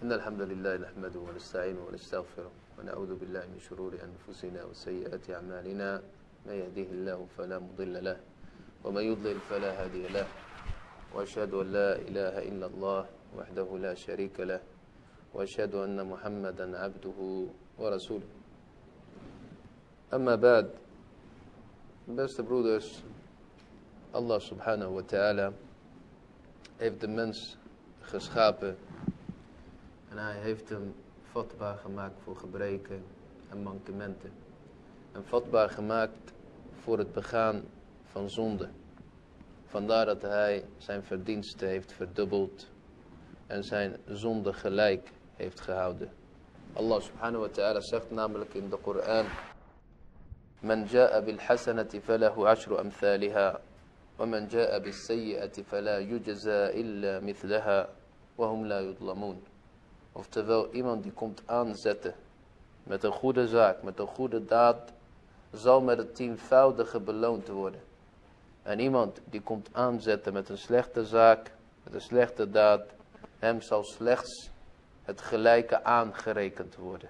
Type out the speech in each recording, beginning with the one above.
إن الحمد لله نحمده ونستعينه ونستغفره ونعوذ بالله من شرور أنفسنا وسيئات أعمالنا. من يهده الله فلا مضل له ومن يضلل فلا هادي له. وأشهد أن لا إله إلا الله وحده لا شريك له وأشهد أن محمدا عبده ورسوله. أما بعد beste broeders Allah subhanahu wa ta'ala heeft En hij heeft hem vatbaar gemaakt voor gebreken en mankementen. En vatbaar gemaakt voor het begaan van zonde. Vandaar dat hij zijn verdiensten heeft verdubbeld en zijn zonde gelijk heeft gehouden. Allah subhanahu wa ta'ala zegt namelijk in de Koran: Man ja'a bil hasanati falahu ashru amthaliha, wa man ja'a bil sayyi'ati fala وهم illa mithlaha, wa hum la yudlamun. Oftewel, iemand die komt aanzetten met een goede zaak, met een goede daad, zal met het tienvoudige beloond worden. En iemand die komt aanzetten met een slechte zaak, met een slechte daad, hem zal slechts het gelijke aangerekend worden.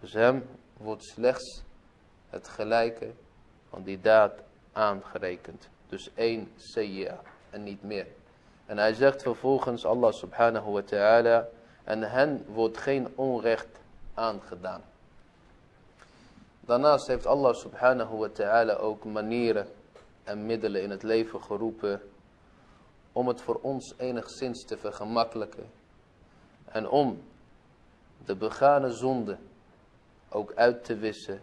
Dus hem wordt slechts het gelijke van die daad aangerekend. Dus één sayya en niet meer. En hij zegt vervolgens Allah subhanahu wa ta'ala, en hen wordt geen onrecht aangedaan. Daarnaast heeft Allah subhanahu wa ta'ala ook manieren en middelen in het leven geroepen om het voor ons enigszins te vergemakkelijken. En om de begane zonde ook uit te wissen.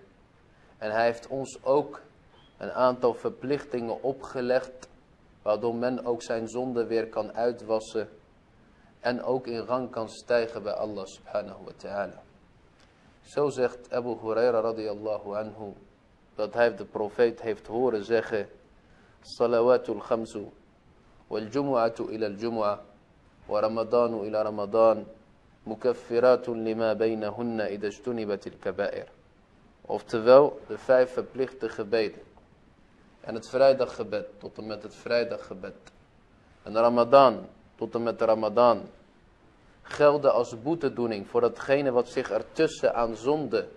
En hij heeft ons ook een aantal verplichtingen opgelegd, waardoor men ook zijn zonde weer kan uitwassen en ook in rang kan stijgen bij Allah subhanahu wa ta'ala. Zo zegt Abu Huraira radiyallahu anhu, dat hij de profeet heeft horen zeggen, Salawatul khamsu, wal jumu'atu ila al jumu'ah, wa ramadanu ila ramadan, mukaffiratun lima baynahunna idha ijtunibat al kaba'ir. Oftewel, de vijf verplichte gebeden. En het vrijdaggebed tot en met het vrijdaggebed. En ramadan tot en met ramadan. Gelden als boetedoening voor datgene wat zich ertussen aan zonde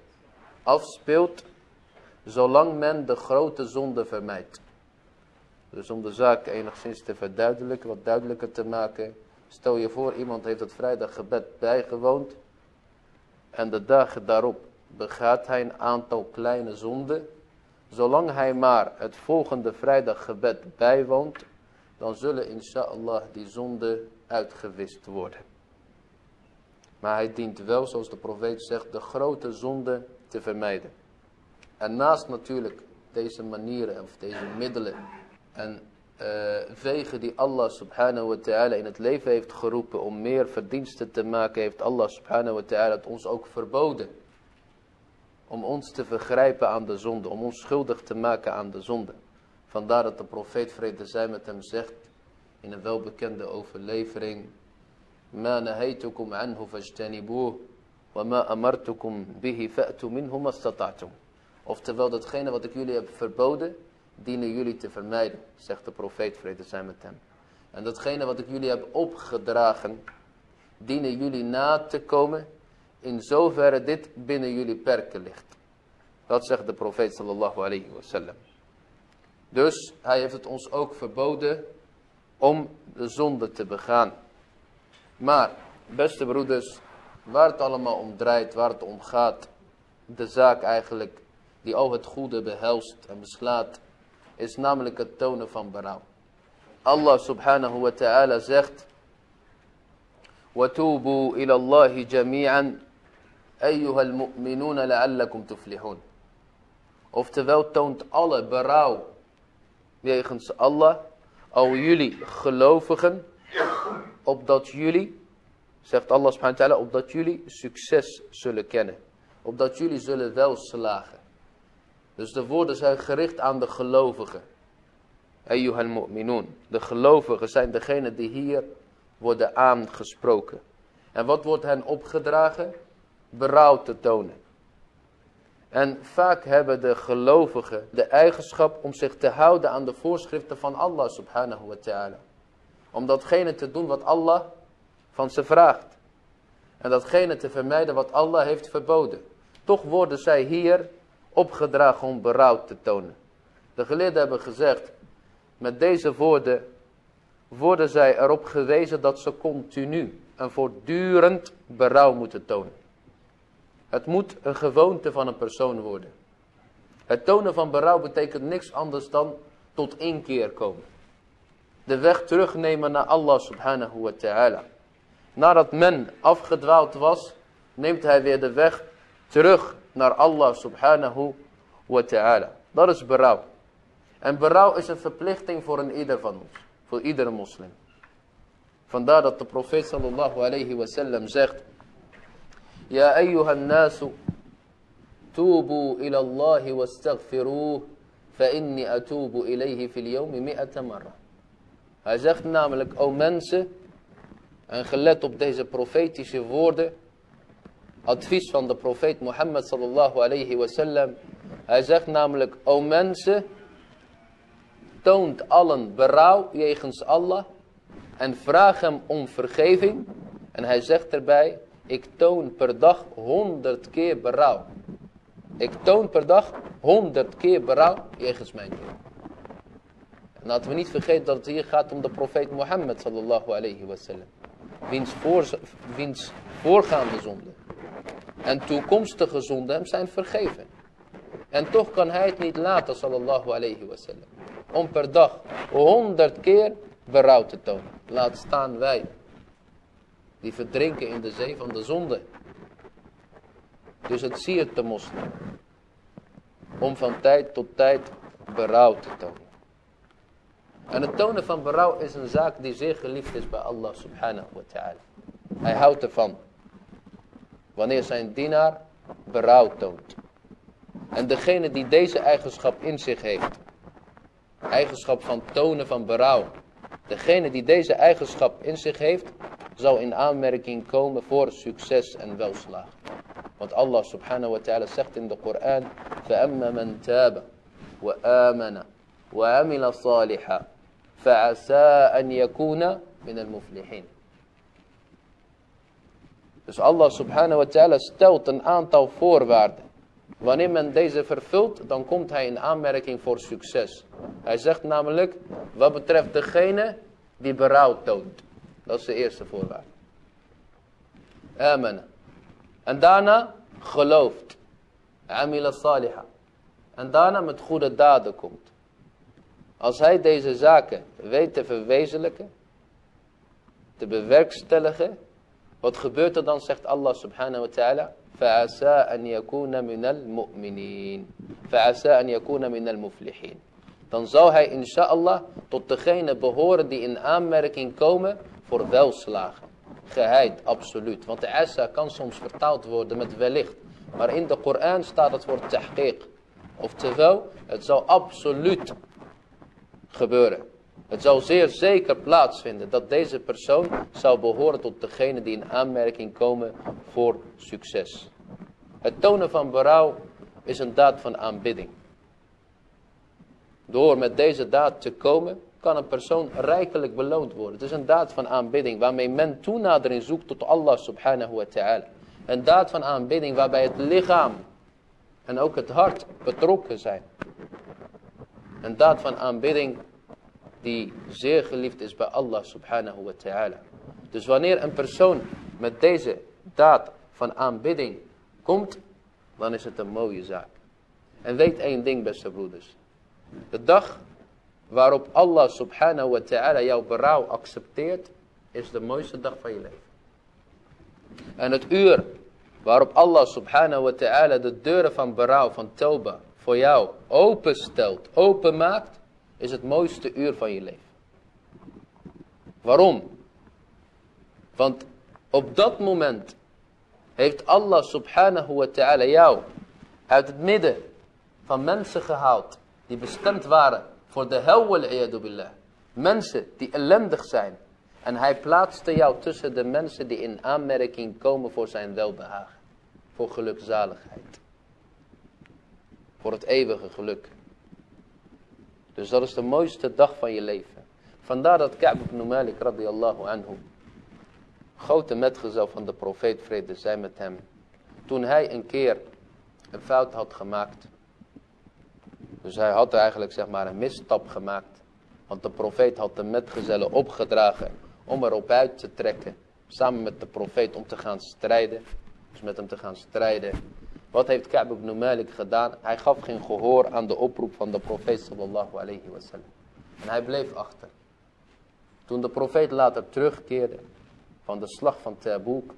afspeelt. Zolang men de grote zonde vermijdt. Dus om de zaak enigszins te verduidelijken, wat duidelijker te maken. Stel je voor, iemand heeft het vrijdaggebed bijgewoond. En de dagen daarop begaat hij een aantal kleine zonden. Zolang hij maar het volgende vrijdaggebed bijwoont, dan zullen inshallah die zonden uitgewist worden. Maar hij dient wel, zoals de profeet zegt, de grote zonde te vermijden. En naast natuurlijk deze manieren of deze middelen en uh, wegen die Allah subhanahu wa ta'ala in het leven heeft geroepen om meer verdiensten te maken, heeft Allah subhanahu wa ta'ala het ons ook verboden om ons te vergrijpen aan de zonde, om ons schuldig te maken aan de zonde. Vandaar dat de profeet vrede zij met hem zegt in een welbekende overlevering. Ma nahaytukum anhu fajtanibuh wa ma amartukum bihi fa'tu minhu mastata'tum. Oftewel datgene wat ik jullie heb verboden, dienen jullie te vermijden, zegt de profeet vrede zij met hem. En datgene wat ik jullie heb opgedragen, dienen jullie na te komen in zoverre dit binnen jullie perken ligt. Dat zegt de profeet sallallahu alayhi wa sallam. Dus hij heeft het ons ook verboden om de zonde te begaan. Maar, beste broeders, waar het allemaal om draait, waar het om gaat, de zaak eigenlijk die al het goede behelst en beslaat, is namelijk het tonen van berouw. Allah subhanahu wa ta'ala zegt, وَتُوبُوا إِلَى اللَّهِ جَمِيعًا أَيُّهَا الْمُؤْمِنُونَ لَعَلَّكُمْ تُفْلِحُونَ Oftewel toont alle berouw wegens Allah, al jullie gelovigen, opdat jullie, zegt Allah subhanahu wa ta'ala, opdat jullie succes zullen kennen. Opdat jullie zullen welslagen. Dus de woorden zijn gericht aan de gelovigen. Ayyuhal mu'minun. De gelovigen zijn degene die hier worden aangesproken. En wat wordt hen opgedragen? Berouw te tonen. En vaak hebben de gelovigen de eigenschap om zich te houden aan de voorschriften van Allah subhanahu wa ta'ala. Om datgene te doen wat Allah van ze vraagt. En datgene te vermijden wat Allah heeft verboden. Toch worden zij hier opgedragen om berouw te tonen. De geleerden hebben gezegd, met deze woorden worden zij erop gewezen dat ze continu en voortdurend berouw moeten tonen. Het moet een gewoonte van een persoon worden. Het tonen van berouw betekent niks anders dan tot één keer komen. De weg terugnemen naar Allah subhanahu wa ta'ala. Nadat men afgedwaald was, neemt hij weer de weg terug naar Allah subhanahu wa ta'ala. Dat is berouw. En berouw is een verplichting voor een ieder van ons. Voor iedere moslim. Vandaar dat de profeet sallallahu alayhi wa sallam zegt. Ayyuhan nasu. Tubu ila Allahi wastaghfiruh. Fa inni atubu ilayhi fil yawmi mi'ata marra. Hij zegt namelijk, o mensen. En gelet op deze profetische woorden. Advies van de profeet Mohammed sallallahu alayhi wa sallam. Hij zegt namelijk, o mensen toont allen berouw jegens Allah en vraag hem om vergeving. En hij zegt erbij, ik toon per dag honderd keer berouw. Ik toon per dag honderd keer berouw jegens mijn laten we niet vergeten dat het hier gaat om de profeet Mohammed sallallahu alayhi wasallam. Wiens, voor, wiens voorgaande zonden en toekomstige zonden hem zijn vergeven. En toch kan hij het niet laten sallallahu alayhi wasallam om per dag honderd keer berouw te tonen. Laat staan wij, die verdrinken in de zee van de zonde. Dus het siert de moslim, om van tijd tot tijd berouw te tonen. En het tonen van berouw is een zaak die zeer geliefd is bij Allah subhanahu wa ta'ala. Hij houdt ervan. Wanneer zijn dienaar berouw toont. En degene die deze eigenschap in zich heeft, eigenschap van tonen van berouw. Degene die deze eigenschap in zich heeft, zal in aanmerking komen voor succes en welslaag. Want Allah subhanahu wa ta'ala zegt in de Koran, فَأَمَّا مَنْ تَابَ وَآمَنَ وَعَمِلَ صَالِحًا فَعَسَىٰ أَنْ يَكُونَ مِنَ الْمُفْلِحِينَ Dus Allah subhanahu wa ta'ala stelt een aantal voorwaarden. Wanneer men deze vervult, dan komt hij in aanmerking voor succes. Hij zegt namelijk, wat betreft degene die berouw toont. Dat is de eerste voorwaarde. Amen. En daarna gelooft. Amila saliha. En daarna met goede daden komt. Als hij deze zaken weet te verwezenlijken, te bewerkstelligen, wat gebeurt er dan, zegt Allah subhanahu wa ta'ala? فعسى أن يكون من المؤمنين فعسى أن يكون من المفلحين dan zal hij inshallah tot degene behoren die in aanmerking komen voor welslagen. Geheid, absoluut. Want de asa kan soms vertaald worden met wellicht. Maar in de Koran staat het woord tahqiq. Oftewel, het zal absoluut gebeuren. Het zal zeer zeker plaatsvinden dat deze persoon zou behoren tot degene die in aanmerking komen voor succes. Het tonen van berouw is een daad van aanbidding. Door met deze daad te komen, kan een persoon rijkelijk beloond worden. Het is een daad van aanbidding waarmee men toenadering zoekt tot Allah subhanahu wa ta'ala. Een daad van aanbidding waarbij het lichaam en ook het hart betrokken zijn. Een daad van aanbidding die zeer geliefd is bij Allah subhanahu wa ta'ala. Dus wanneer een persoon met deze daad van aanbidding komt, dan is het een mooie zaak. En weet één ding beste broeders. De dag waarop Allah subhanahu wa ta'ala jouw berouw accepteert, is de mooiste dag van je leven. En het uur waarop Allah subhanahu wa ta'ala de deuren van berouw, van toba, voor jou openstelt, openmaakt, is het mooiste uur van je leven. Waarom? Want op dat moment heeft Allah subhanahu wa ta'ala jou uit het midden van mensen gehaald die bestemd waren voor de hel wal billah. Mensen die ellendig zijn. En hij plaatste jou tussen de mensen die in aanmerking komen voor zijn welbehagen. Voor gelukzaligheid. Voor het eeuwige geluk. Dus dat is de mooiste dag van je leven. Vandaar dat Ka'b ibn Malik radiyallahu anhu grote metgezel van de profeet vrede zij met hem. Toen hij een keer een fout had gemaakt. Dus hij had eigenlijk zeg maar een misstap gemaakt. Want de profeet had de metgezellen opgedragen om erop uit te trekken. Samen met de profeet om te gaan strijden. Dus met hem te gaan strijden. Wat heeft Ka'b ibn Malik gedaan? Hij gaf geen gehoor aan de oproep van de profeet sallallahu alayhi. En hij bleef achter. Toen de profeet later terugkeerde van de slag van Tabuk.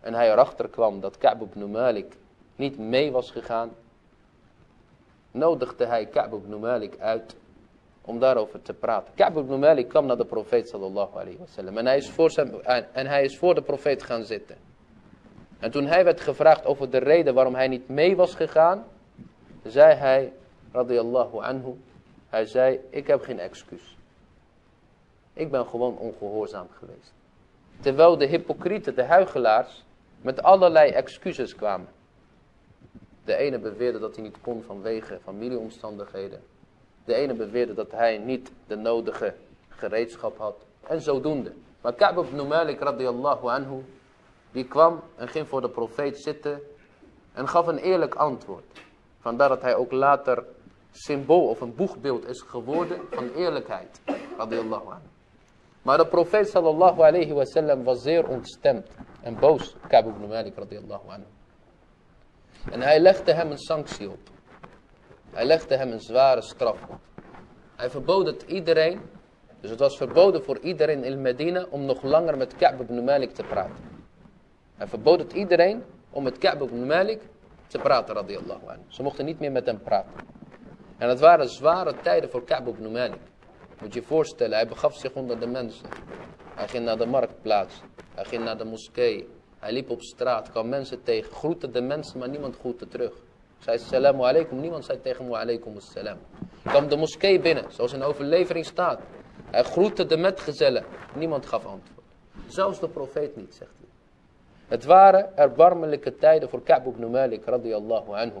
En hij erachter kwam dat Ka'b ibn Malik niet mee was gegaan. Nodigde hij Ka'b ibn Malik uit om daarover te praten. Ka'b ibn Malik kwam naar de profeet sallallahu alayhi. En hij is voor, en hij is voor de profeet gaan zitten. En toen hij werd gevraagd over de reden waarom hij niet mee was gegaan. Zei hij, radiyallahu anhu. Hij zei, ik heb geen excuus. Ik ben gewoon ongehoorzaam geweest. Terwijl de hypocrieten, de huigelaars, met allerlei excuses kwamen. De ene beweerde dat hij niet kon vanwege familieomstandigheden. De ene beweerde dat hij niet de nodige gereedschap had. En zodoende. Maar Ka'b ibn Malik radiyallahu anhu. Die kwam en ging voor de profeet zitten. En gaf een eerlijk antwoord. Vandaar dat hij ook later symbool of een boegbeeld is geworden van eerlijkheid. Anhu. Maar de profeet sallallahu alayhi wa sallam was zeer ontstemd en boos. Ka'b ibn Malik radiyallahu anhu. En hij legde hem een sanctie op. Hij legde hem een zware straf op. Hij verbood het iedereen. Dus het was verboden voor iedereen in Medina om nog langer met Ka'b ibn Malik te praten. Hij verbood het iedereen om met Ka'b ibn Malik te praten radiyallahu anhu. Ze mochten niet meer met hem praten. En het waren zware tijden voor Ka'b ibn Malik. Moet je je voorstellen, hij begaf zich onder de mensen. Hij ging naar de marktplaats. Hij ging naar de moskee. Hij liep op straat, kwam mensen tegen. Groette de mensen, maar niemand groette terug. Zei salamu alaikum, niemand zei tegen hem alaikum salam. Kwam de moskee binnen, zoals in overlevering staat. Hij groette de metgezellen, niemand gaf antwoord. Zelfs de profeet niet, zegt hij. Het waren erbarmelijke tijden voor Ka'b ibn Malik radiyallahu anhu.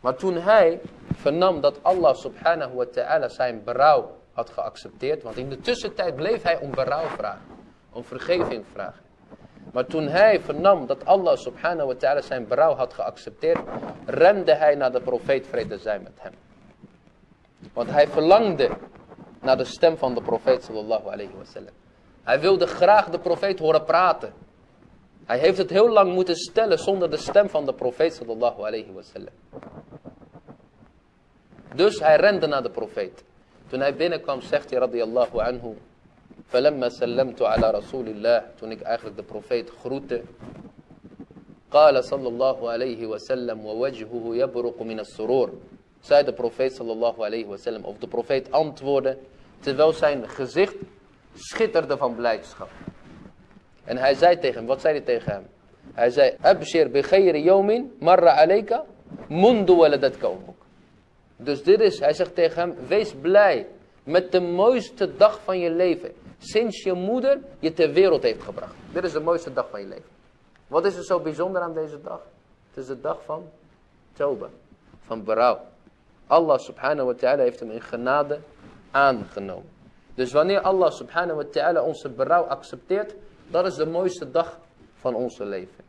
Maar toen hij vernam dat Allah subhanahu wa ta'ala zijn berouw had geaccepteerd. Want in de tussentijd bleef hij om berouw vragen. Om vergeving vragen. Maar toen hij vernam dat Allah subhanahu wa ta'ala zijn berouw had geaccepteerd. Rende hij naar de profeet vrede zijn met hem. Want hij verlangde naar de stem van de profeet sallallahu alayhi wa sallam. Hij wilde graag de profeet horen praten. Hij heeft het heel lang moeten stellen zonder de stem van de profeet sallallahu alayhi wa sallam. Dus hij rende naar de profeet. Toen hij binnenkwam zegt hij radiyallahu anhu. فلما سلمت على رسول الله toen ik eigenlijk de profeet groette قال صلى الله عليه وسلم ووجهه يبرق من السرور zei de profeet sallallahu alayhi wasallam of de profeet antwoordde terwijl zijn gezicht schitterde van blijdschap en hij zei tegen hem wat zei hij tegen hem hij zei abshir bi yawmin marra alayka mundu waladatka ummuk dus dit is, hij zegt tegen hem, wees blij met de mooiste dag van je leven. Sinds je moeder je ter wereld heeft gebracht. Dit is de mooiste dag van je leven. Wat is er zo bijzonder aan deze dag? Het is de dag van Toba, van berouw. Allah subhanahu wa ta'ala heeft hem in genade aangenomen. Dus wanneer Allah subhanahu wa ta'ala onze berouw accepteert, dat is de mooiste dag van onze leven.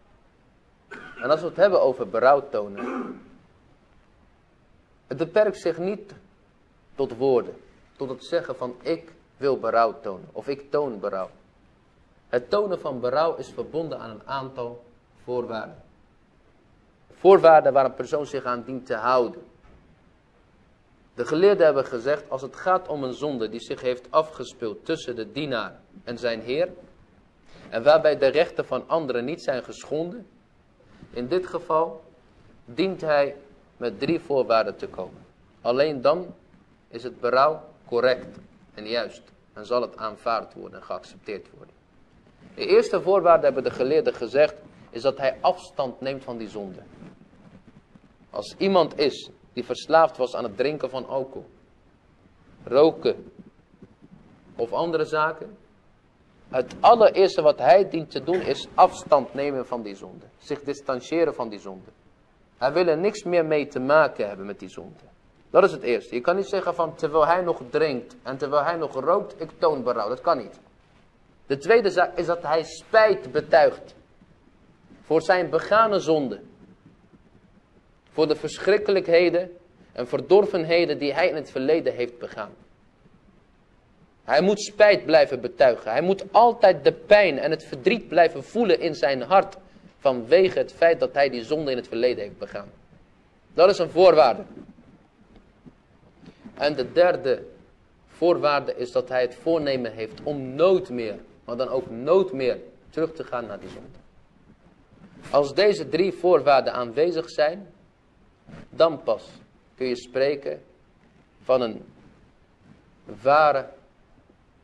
En als we het hebben over berouw tonen, het beperkt zich niet tot woorden, tot het zeggen van ik wil berouw tonen of ik toon berouw. Het tonen van berouw is verbonden aan een aantal voorwaarden. Voorwaarden waar een persoon zich aan dient te houden. De geleerden hebben gezegd, als het gaat om een zonde die zich heeft afgespeeld tussen de dienaar en zijn heer, en waarbij de rechten van anderen niet zijn geschonden, in dit geval dient hij met drie voorwaarden te komen. Alleen dan is het berouw correct en juist. En zal het aanvaard worden en geaccepteerd worden. De eerste voorwaarde hebben de geleerden gezegd, is dat hij afstand neemt van die zonde. Als iemand is die verslaafd was aan het drinken van alcohol, roken of andere zaken. Het allereerste wat hij dient te doen is afstand nemen van die zonde. Zich distancieren van die zonde. Hij wil er niks meer mee te maken hebben met die zonde. Dat is het eerste. Je kan niet zeggen van terwijl hij nog drinkt en terwijl hij nog rookt, ik toon berouw. Dat kan niet. De tweede zaak is dat hij spijt betuigt. Voor zijn begane zonde. Voor de verschrikkelijkheden en verdorvenheden die hij in het verleden heeft begaan. Hij moet spijt blijven betuigen. Hij moet altijd de pijn en het verdriet blijven voelen in zijn hart. Vanwege het feit dat hij die zonde in het verleden heeft begaan. Dat is een voorwaarde. En de derde voorwaarde is dat hij het voornemen heeft om nooit meer, maar dan ook nooit meer terug te gaan naar die zonde. Als deze drie voorwaarden aanwezig zijn, dan pas kun je spreken van een ware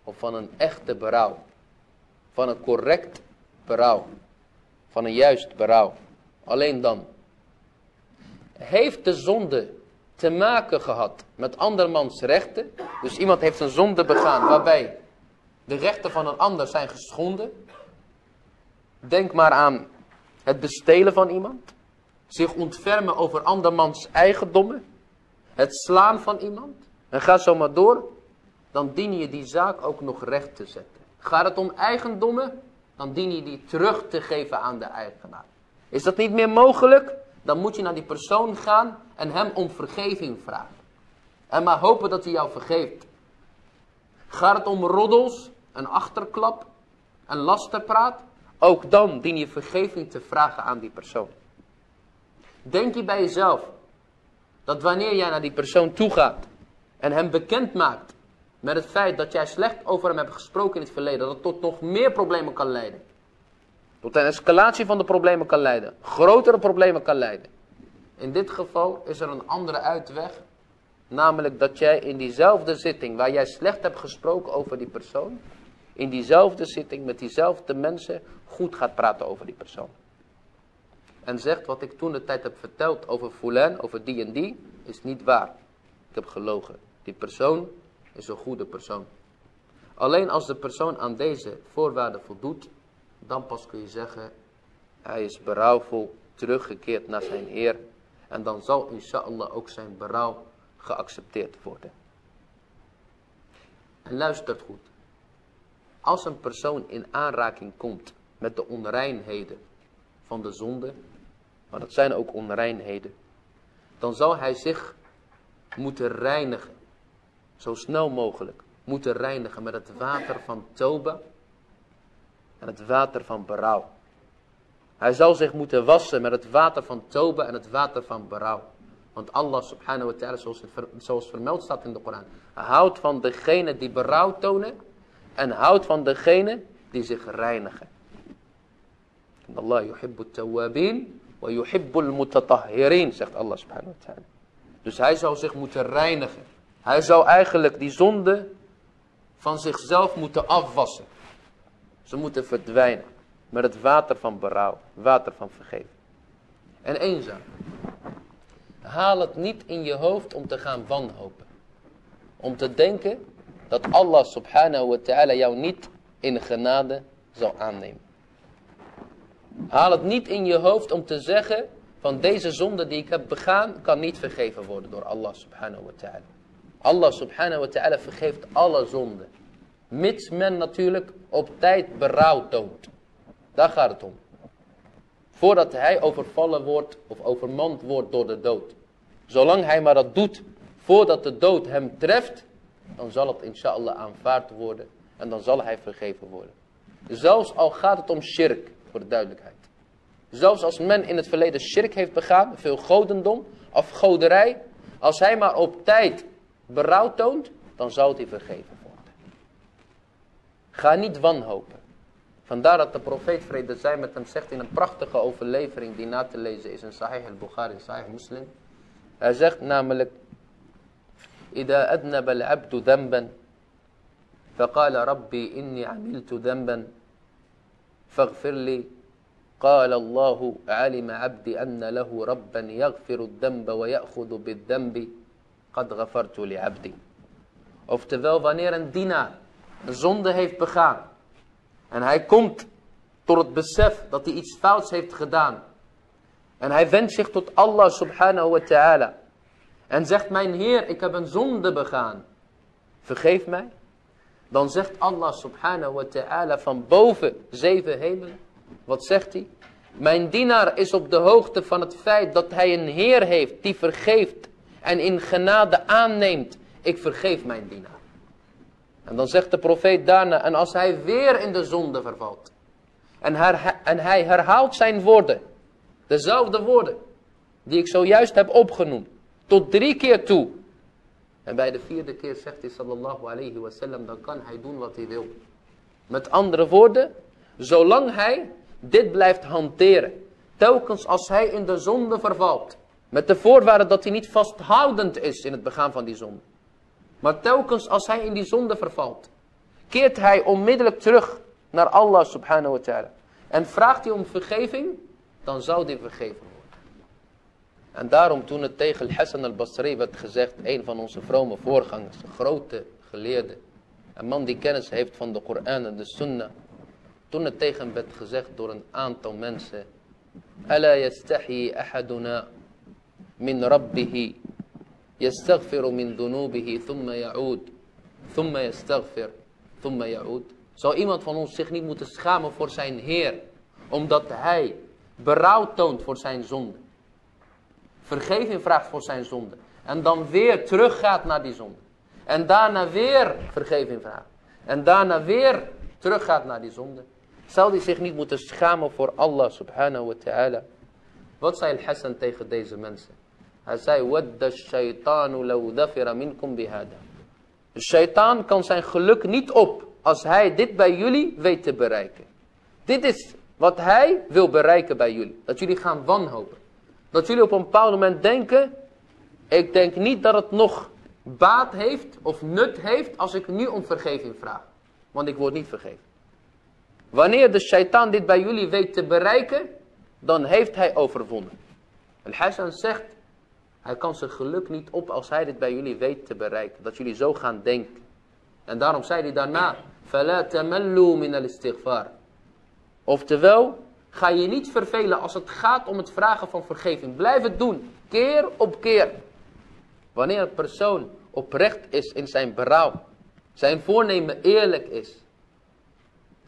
of van een echte berouw. Van een correct berouw. Van een juist berouw. Alleen dan. Heeft de zonde te maken gehad met andermans rechten. Dus iemand heeft een zonde begaan waarbij de rechten van een ander zijn geschonden. Denk maar aan het bestelen van iemand. Zich ontfermen over andermans eigendommen. Het slaan van iemand. En ga zo maar door. Dan dien je die zaak ook nog recht te zetten. Gaat het om eigendommen? Dan dien je die terug te geven aan de eigenaar. Is dat niet meer mogelijk? Dan moet je naar die persoon gaan en hem om vergeving vragen. En maar hopen dat hij jou vergeeft. Gaat het om roddels, een achterklap, een lasterpraat? Ook dan dien je vergeving te vragen aan die persoon. Denk je bij jezelf dat wanneer jij naar die persoon toe gaat en hem bekend maakt met het feit dat jij slecht over hem hebt gesproken in het verleden, dat het tot nog meer problemen kan leiden. Tot een escalatie van de problemen kan leiden. Grotere problemen kan leiden. In dit geval is er een andere uitweg. Namelijk dat jij in diezelfde zitting waar jij slecht hebt gesproken over die persoon. In diezelfde zitting met diezelfde mensen goed gaat praten over die persoon. En zegt wat ik toen de tijd heb verteld over Fulan, over die en die, is niet waar. Ik heb gelogen. Die persoon is een goede persoon. Alleen als de persoon aan deze voorwaarden voldoet, dan pas kun je zeggen, hij is berouwvol teruggekeerd naar zijn Heer. En dan zal inshallah ook zijn berouw geaccepteerd worden. En luistert goed. Als een persoon in aanraking komt met de onreinheden van de zonde, maar dat zijn ook onreinheden, dan zal hij zich moeten reinigen, zo snel mogelijk, moeten reinigen met het water van Toba en het water van berouw. Hij zal zich moeten wassen met het water van Toba en het water van berouw. Want Allah subhanahu wa ta'ala, zoals, vermeld staat in de Koran, houdt van degene die berouw tonen en houdt van degene die zich reinigen. Allah yuhibbu tawabin wa yuhibbu mutatahhirin, zegt Allah subhanahu wa ta'ala. Dus hij zou zich moeten reinigen. Hij zou eigenlijk die zonde van zichzelf moeten afwassen. Ze moeten verdwijnen met het water van berouw, water van vergeving. En eenzaam. Haal het niet in je hoofd om te gaan wanhopen. Om te denken dat Allah subhanahu wa ta'ala jou niet in genade zal aannemen. Haal het niet in je hoofd om te zeggen van deze zonde die ik heb begaan kan niet vergeven worden door Allah subhanahu wa ta'ala. Allah subhanahu wa ta'ala vergeeft alle zonden. Mits men natuurlijk op tijd berouw toont. Daar gaat het om. Voordat hij overvallen wordt of overmand wordt door de dood. Zolang hij maar dat doet voordat de dood hem treft, dan zal het inshallah aanvaard worden en dan zal hij vergeven worden. Zelfs al gaat het om shirk, voor de duidelijkheid. Zelfs als men in het verleden shirk heeft begaan, veel godendom, of goderij, als hij maar op tijd berouw toont, dan zal hij vergeven worden. Ga niet wanhopen. Vandaar dat de profeet vrede zij met hem zegt in een prachtige overlevering die na te lezen is in Sahih al-Bukhari en Sahih Muslim. Hij zegt namelijk, إذا أذنب العبد ذنبا فقال ربي إني عملت ذنبا فاغفر لي قال الله علم عبدي أن له ربا يغفر الذنب ويأخذ بالذنب Qad ghafartu li abdi. Oftewel, wanneer een dienaar een zonde heeft begaan. En hij komt tot het besef dat hij iets fouts heeft gedaan. En hij wendt zich tot Allah subhanahu wa ta'ala. En zegt, mijn Heer, ik heb een zonde begaan. Vergeef mij. Dan zegt Allah subhanahu wa ta'ala van boven zeven hemelen. Wat zegt hij? Mijn dienaar is op de hoogte van het feit dat hij een Heer heeft die vergeeft en in genade aanneemt. Ik vergeef mijn dienaar. En dan zegt de profeet daarna, en als hij weer in de zonde vervalt. En, en hij herhaalt zijn woorden. Dezelfde woorden die ik zojuist heb opgenoemd. Tot drie keer toe. En bij de vierde keer zegt hij sallallahu alayhi wasallam, dan kan hij doen wat hij wil. Met andere woorden, zolang hij dit blijft hanteren. Telkens als hij in de zonde vervalt. Met de voorwaarde dat hij niet vasthoudend is in het begaan van die zonde. Maar telkens als hij in die zonde vervalt. Keert hij onmiddellijk terug naar Allah subhanahu wa ta'ala. En vraagt hij om vergeving. Dan zal hij vergeven worden. En daarom toen het tegen Hassan al-Basri werd gezegd. Een van onze vrome voorgangers. Grote geleerde. Een man die kennis heeft van de Koran en de Sunnah. Toen het tegen hem werd gezegd door een aantal mensen. Ala yastahi ahaduna min rabbihi. Yastaghfiru min dunubihi thumma ya'ud. Thumma yastaghfir. Thumma ya'ud. Zou iemand van ons zich niet moeten schamen voor zijn Heer. Omdat hij berouw toont voor zijn zonde. Vergeving vraagt voor zijn zonde. En dan weer teruggaat naar die zonde. En daarna weer vergeving vraagt. En daarna weer teruggaat naar die zonde. Zal hij zich niet moeten schamen voor Allah subhanahu wa ta'ala? Wat zei Al-Hassan tegen deze mensen? Hij zei, Wadda shaitanu law dafira minkum bihada. De shaitaan kan zijn geluk niet op als hij dit bij jullie weet te bereiken. Dit is wat hij wil bereiken bij jullie. Dat jullie gaan wanhopen. Dat jullie op een bepaald moment denken, ik denk niet dat het nog baat heeft of nut heeft als ik nu om vergeving vraag. Want ik word niet vergeven. Wanneer de shaitaan dit bij jullie weet te bereiken, dan heeft hij overwonnen. En Hassan zegt, hij kan zijn geluk niet op als hij dit bij jullie weet te bereiken. Dat jullie zo gaan denken. En daarom zei hij daarna, فَلَا تَمَلُّوا مِنَ الْإِسْتِغْفَارِ Oftewel, ga je niet vervelen als het gaat om het vragen van vergeving. Blijf het doen, keer op keer. Wanneer een persoon oprecht is in zijn berouw, zijn voornemen eerlijk is,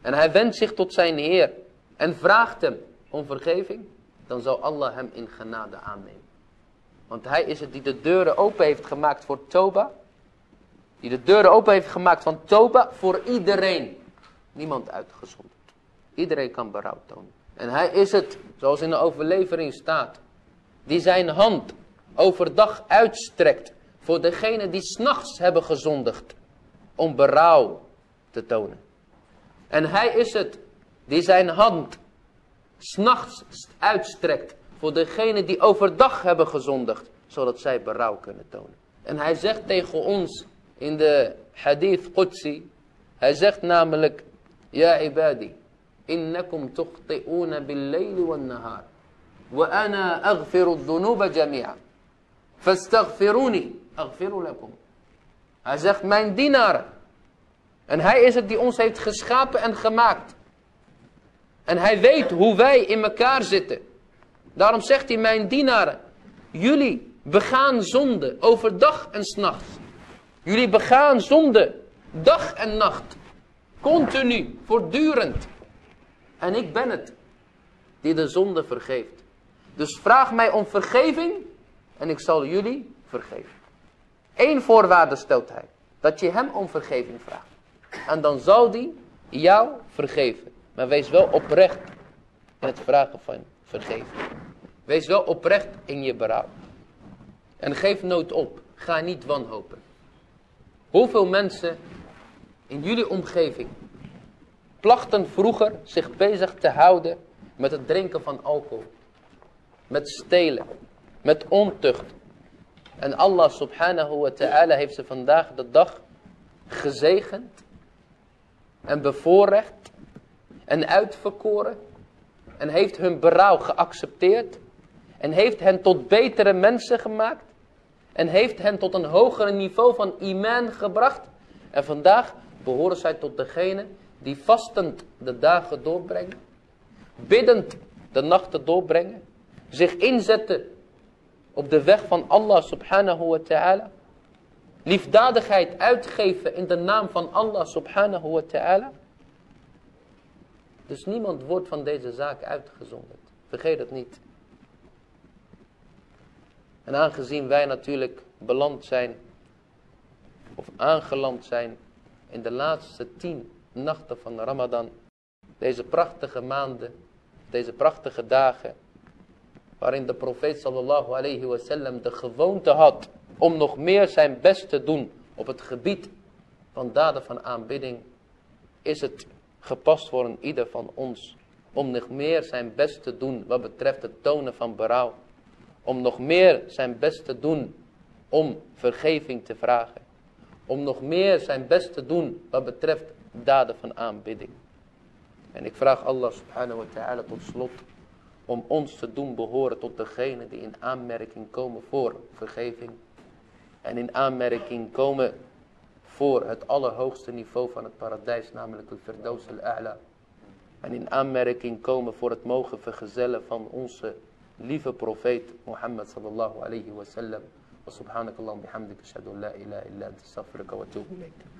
en hij wendt zich tot zijn Heer en vraagt hem om vergeving, dan zal Allah hem in genade aannemen. Want hij is het die de deuren open heeft gemaakt voor Toba. Die de deuren open heeft gemaakt van Toba voor iedereen. Niemand uitgezonderd. Iedereen kan berouw tonen. En hij is het, zoals in de overlevering staat, die zijn hand overdag uitstrekt voor degene die s'nachts hebben gezondigd. Om berouw te tonen. En hij is het die zijn hand s'nachts uitstrekt voor degenen die overdag hebben gezondigd, zodat zij berouw kunnen tonen. En hij zegt tegen ons in de hadith Qudsi, hij zegt namelijk, Ja ibadi, innakum tukhti'una bil-layli wan-nahar, wa ana aghfiru dhunuba jami'a, aghfiru lakum. Hij zegt, mijn dienaren, en hij is het die ons heeft geschapen en gemaakt. En hij weet hoe wij in elkaar zitten. Daarom zegt hij mijn dienaren. Jullie begaan zonde overdag en s'nachts. Jullie begaan zonde dag en nacht. Continu, voortdurend. En ik ben het die de zonde vergeeft. Dus vraag mij om vergeving en ik zal jullie vergeven. Eén voorwaarde stelt hij. Dat je hem om vergeving vraagt. En dan zal die jou vergeven. Maar wees wel oprecht in het vragen van vergeven. Wees wel oprecht in je berouw. En geef nood op. Ga niet wanhopen. Hoeveel mensen in jullie omgeving plachten vroeger zich bezig te houden met het drinken van alcohol. Met stelen. Met ontucht. En Allah subhanahu wa ta'ala heeft ze vandaag de dag gezegend en bevoorrecht en uitverkoren en heeft hun berouw geaccepteerd en heeft hen tot betere mensen gemaakt en heeft hen tot een hoger niveau van iman gebracht. En vandaag behoren zij tot degene die vastend de dagen doorbrengen, biddend de nachten doorbrengen, zich inzetten op de weg van Allah subhanahu wa ta'ala. liefdadigheid uitgeven in de naam van Allah subhanahu wa ta'ala. Dus niemand wordt van deze zaak uitgezonderd. Vergeet het niet. En aangezien wij natuurlijk beland zijn, of aangeland zijn in de laatste tien nachten van Ramadan, deze prachtige maanden, deze prachtige dagen, waarin de profeet sallallahu alayhi wasallam de gewoonte had om nog meer zijn best te doen op het gebied van daden van aanbidding, is het gepast voor een ieder van ons om nog meer zijn best te doen wat betreft het tonen van berouw. Om nog meer zijn best te doen om vergeving te vragen. Om nog meer zijn best te doen wat betreft daden van aanbidding. En ik vraag Allah subhanahu wa ta'ala tot slot om ons te doen behoren tot degenen die in aanmerking komen voor vergeving. En in aanmerking komen voor het allerhoogste niveau van het paradijs, namelijk het Firdaus al-A'la. En in aanmerking komen voor het mogen vergezellen van onze lieve profeet Mohammed sallallahu alayhi wa sallam. Wa subhanakallah bihamdika ashhadu an la ilaha illa anta astaghfiruka wa atubu ilayk.